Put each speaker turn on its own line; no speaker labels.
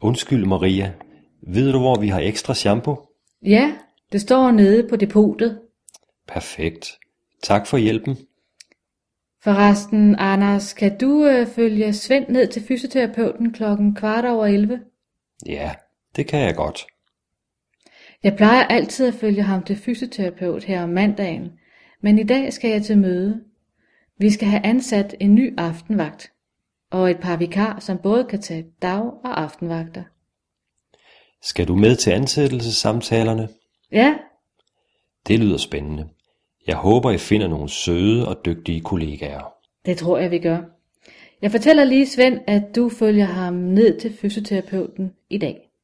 Undskyld Maria, ved du hvor vi har ekstra shampoo?
Ja, det står nede på depotet.
Perfekt. Tak for hjælpen.
Forresten, Anders, kan du øh, følge Svend ned til fysioterapeuten klokken kvart over 11?
Ja, det kan jeg godt.
Jeg plejer altid at følge ham til fysioterapeut her om mandagen, men i dag skal jeg til møde. Vi skal have ansat en ny aftenvagt, og et par vikar, som både kan tage dag- og aftenvagter.
Skal du med til ansættelsessamtalerne?
Ja,
Det lyder spændende. Jeg håber, I finder nogle søde og dygtige kollegaer.
det tror jeg, vi gør. Jeg fortæller lige Svend, at du følger ham ned til fysioterapeuten i dag.